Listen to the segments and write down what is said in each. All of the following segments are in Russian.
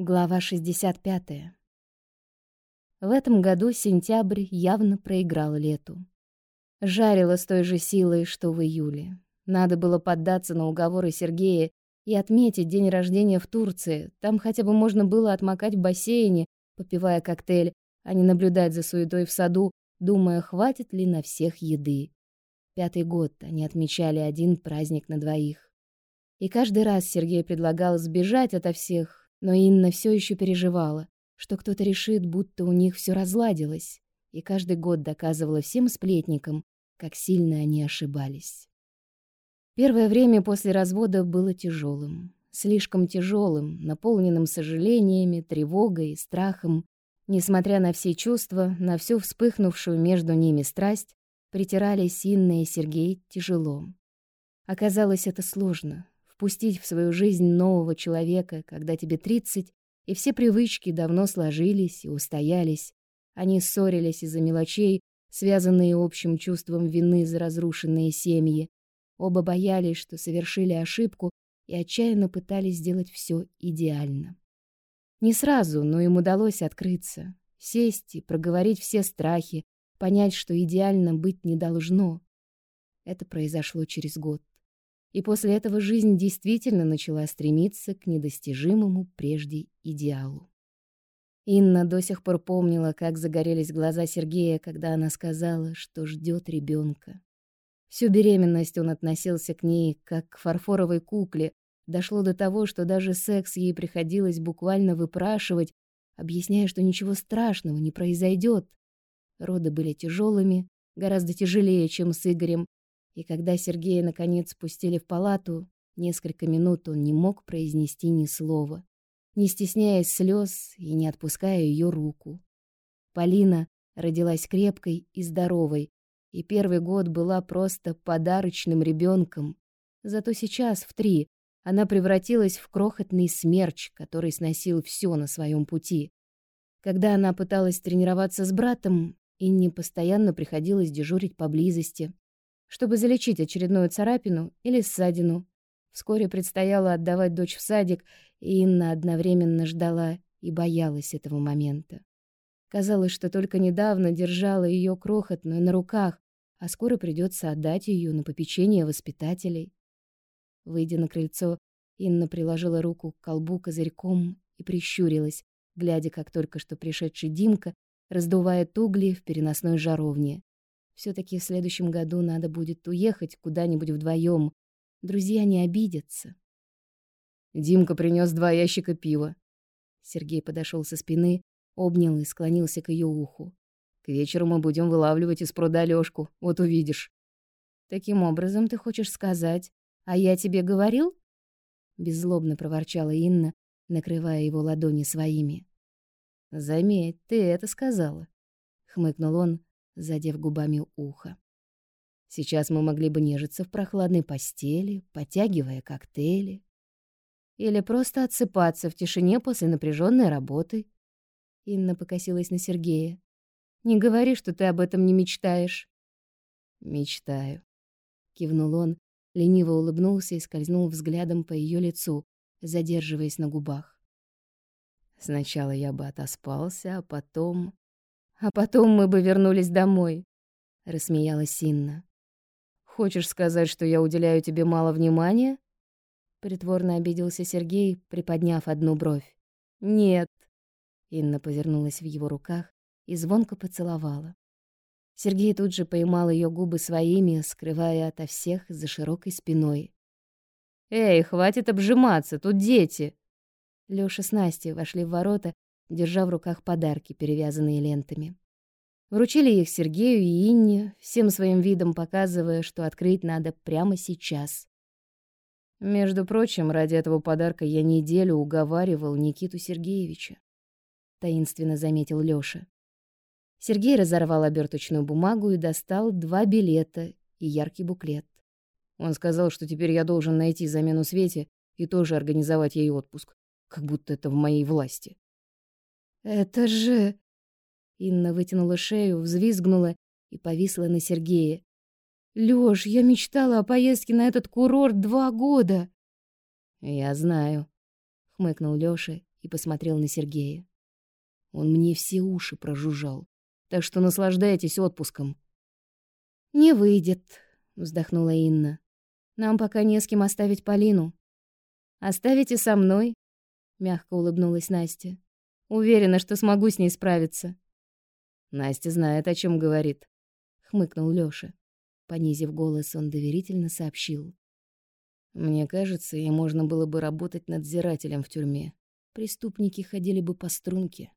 Глава 65. В этом году сентябрь явно проиграл лету. Жарило с той же силой, что в июле. Надо было поддаться на уговоры Сергея и отметить день рождения в Турции. Там хотя бы можно было отмокать в бассейне, попивая коктейль, а не наблюдать за суетой в саду, думая, хватит ли на всех еды. Пятый год они отмечали один праздник на двоих. И каждый раз Сергей предлагал сбежать ото всех, но Инна все еще переживала, что кто-то решит, будто у них все разладилось, и каждый год доказывала всем сплетникам, как сильно они ошибались. Первое время после развода было тяжелым, слишком тяжелым, наполненным сожалениями, тревогой, страхом. Несмотря на все чувства, на всю вспыхнувшую между ними страсть, притирались Инна и Сергей тяжело. Оказалось, это сложно, впустить в свою жизнь нового человека, когда тебе 30, и все привычки давно сложились и устоялись. Они ссорились из-за мелочей, связанные общим чувством вины за разрушенные семьи. Оба боялись, что совершили ошибку, и отчаянно пытались сделать все идеально. Не сразу, но им удалось открыться, сесть и проговорить все страхи, понять, что идеально быть не должно. Это произошло через год и после этого жизнь действительно начала стремиться к недостижимому прежде идеалу. Инна до сих пор помнила, как загорелись глаза Сергея, когда она сказала, что ждет ребенка. Всю беременность он относился к ней как к фарфоровой кукле, дошло до того, что даже секс ей приходилось буквально выпрашивать, объясняя, что ничего страшного не произойдет. Роды были тяжелыми, гораздо тяжелее, чем с Игорем, и когда Сергея наконец спустили в палату, несколько минут он не мог произнести ни слова, не стесняясь слез и не отпуская ее руку. Полина родилась крепкой и здоровой, и первый год была просто подарочным ребенком. Зато сейчас, в три, она превратилась в крохотный смерч, который сносил все на своем пути. Когда она пыталась тренироваться с братом, Инне постоянно приходилось дежурить поблизости, чтобы залечить очередную царапину или ссадину. Вскоре предстояло отдавать дочь в садик, и Инна одновременно ждала и боялась этого момента. Казалось, что только недавно держала ее крохотную на руках, а скоро придется отдать ее на попечение воспитателей. Выйдя на крыльцо, Инна приложила руку к колбу козырьком и прищурилась, глядя, как только что пришедший Димка раздувает угли в переносной жаровне все таки в следующем году надо будет уехать куда-нибудь вдвоем. Друзья не обидятся. Димка принес два ящика пива. Сергей подошел со спины, обнял и склонился к ее уху. К вечеру мы будем вылавливать из пруда Лёшку, вот увидишь. Таким образом ты хочешь сказать, а я тебе говорил? Беззлобно проворчала Инна, накрывая его ладони своими. Заметь, ты это сказала, хмыкнул он, задев губами ухо. Сейчас мы могли бы нежиться в прохладной постели, потягивая коктейли. Или просто отсыпаться в тишине после напряженной работы. Инна покосилась на Сергея. «Не говори, что ты об этом не мечтаешь». «Мечтаю», — кивнул он, лениво улыбнулся и скользнул взглядом по ее лицу, задерживаясь на губах. «Сначала я бы отоспался, а потом...» А потом мы бы вернулись домой, рассмеялась Инна. Хочешь сказать, что я уделяю тебе мало внимания? Притворно обиделся Сергей, приподняв одну бровь. Нет. Инна повернулась в его руках и звонко поцеловала. Сергей тут же поймал ее губы своими, скрывая ото всех за широкой спиной. Эй, хватит обжиматься, тут дети. Лёша с Настей вошли в ворота держа в руках подарки, перевязанные лентами. Вручили их Сергею и Инне, всем своим видом показывая, что открыть надо прямо сейчас. Между прочим, ради этого подарка я неделю уговаривал Никиту Сергеевича, таинственно заметил Лёша. Сергей разорвал оберточную бумагу и достал два билета и яркий буклет. Он сказал, что теперь я должен найти замену Свете и тоже организовать ей отпуск, как будто это в моей власти. «Это же...» Инна вытянула шею, взвизгнула и повисла на Сергея. «Лёш, я мечтала о поездке на этот курорт два года!» «Я знаю», — хмыкнул Лёша и посмотрел на Сергея. Он мне все уши прожужжал. Так что наслаждайтесь отпуском. Не выйдет, вздохнула Инна. Нам пока не с кем оставить Полину. Оставите со мной, мягко улыбнулась Настя. Уверена, что смогу с ней справиться. Настя знает, о чем говорит, хмыкнул Лёша. Понизив голос, он доверительно сообщил: Мне кажется, ей можно было бы работать надзирателем в тюрьме. Преступники ходили бы по струнке.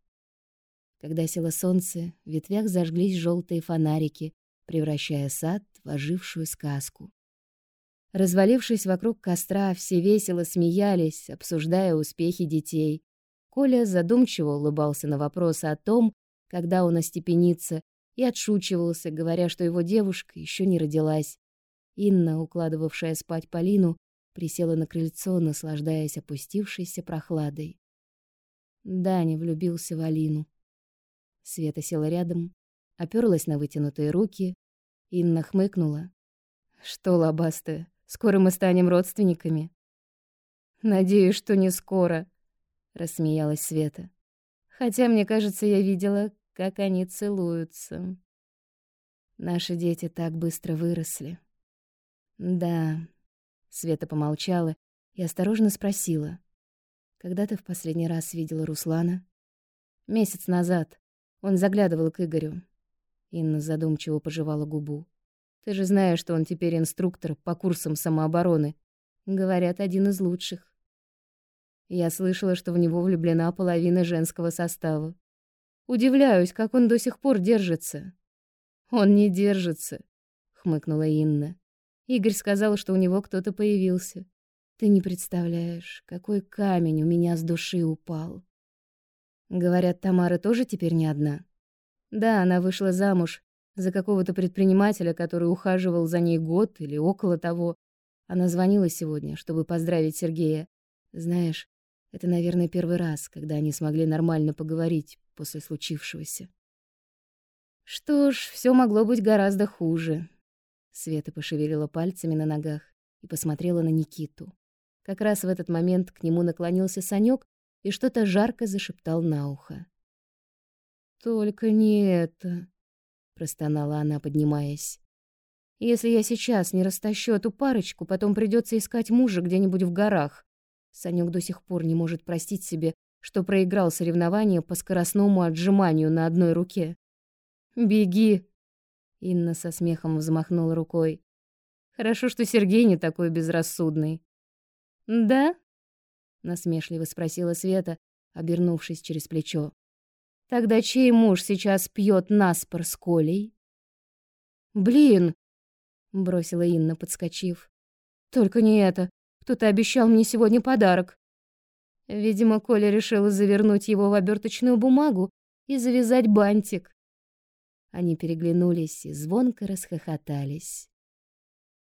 Когда село солнце, в ветвях зажглись желтые фонарики, превращая сад в ожившую сказку. Развалившись вокруг костра, все весело смеялись, обсуждая успехи детей. Коля задумчиво улыбался на вопросы о том, когда он остепенится, и отшучивался, говоря, что его девушка еще не родилась. Инна, укладывавшая спать Полину, присела на крыльцо, наслаждаясь опустившейся прохладой. Даня влюбился в Алину. Света села рядом, оперлась на вытянутые руки. Инна хмыкнула. «Что, лобастая, скоро мы станем родственниками?» «Надеюсь, что не скоро», — рассмеялась Света. «Хотя, мне кажется, я видела, как они целуются. Наши дети так быстро выросли. Да, Света помолчала и осторожно спросила. Когда ты в последний раз видела Руслана? Месяц назад. Он заглядывал к Игорю. Инна задумчиво пожевала губу. Ты же знаешь, что он теперь инструктор по курсам самообороны. Говорят, один из лучших. Я слышала, что в него влюблена половина женского состава. Удивляюсь, как он до сих пор держится. Он не держится, хмыкнула Инна. Игорь сказал, что у него кто-то появился. Ты не представляешь, какой камень у меня с души упал. Говорят, Тамара тоже теперь не одна. Да, она вышла замуж за какого-то предпринимателя, который ухаживал за ней год или около того. Она звонила сегодня, чтобы поздравить Сергея. Знаешь, это, наверное, первый раз, когда они смогли нормально поговорить после случившегося. Что ж, все могло быть гораздо хуже. Света пошевелила пальцами на ногах и посмотрела на Никиту. Как раз в этот момент к нему наклонился Санёк и что-то жарко зашептал на ухо. «Только не это», — простонала она, поднимаясь. «Если я сейчас не растащу эту парочку, потом придется искать мужа где-нибудь в горах. Санёк до сих пор не может простить себе, что проиграл соревнование по скоростному отжиманию на одной руке. «Беги!» Инна со смехом взмахнула рукой. «Хорошо, что Сергей не такой безрассудный». «Да?» — насмешливо спросила Света, обернувшись через плечо. «Тогда чей муж сейчас пьет наспор с Колей?» «Блин!» — бросила Инна, подскочив. «Только не это. Кто-то обещал мне сегодня подарок. Видимо, Коля решил завернуть его в оберточную бумагу и завязать бантик. Они переглянулись и звонко расхохотались.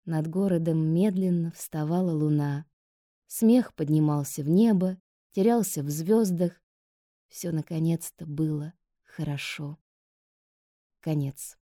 Над городом медленно вставала луна. Смех поднимался в небо, терялся в звездах. Все наконец-то было хорошо. Конец.